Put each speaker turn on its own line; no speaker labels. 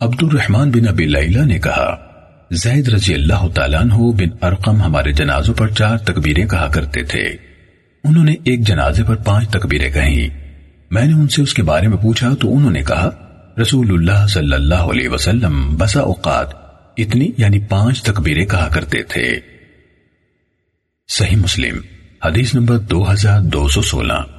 عبد الرحمن بن ابی لیلہ نے کہا، زید رضی اللہ تعالیٰ عنہ بن ارقم ہمارے جنازوں پر چار تکبیریں کہا کرتے تھے۔ انہوں نے ایک جنازے پر پانچ تکبیریں کہیں۔ میں نے ان سے اس کے بارے میں پوچھا تو انہوں نے کہا، رسول اللہ صلی اللہ علیہ وسلم بسا اوقات اتنی یعنی پانچ تکبیریں کہا کرتے تھے۔ صحیح مسلم، حدیث نمبر دو ہزار دو سو سولہ۔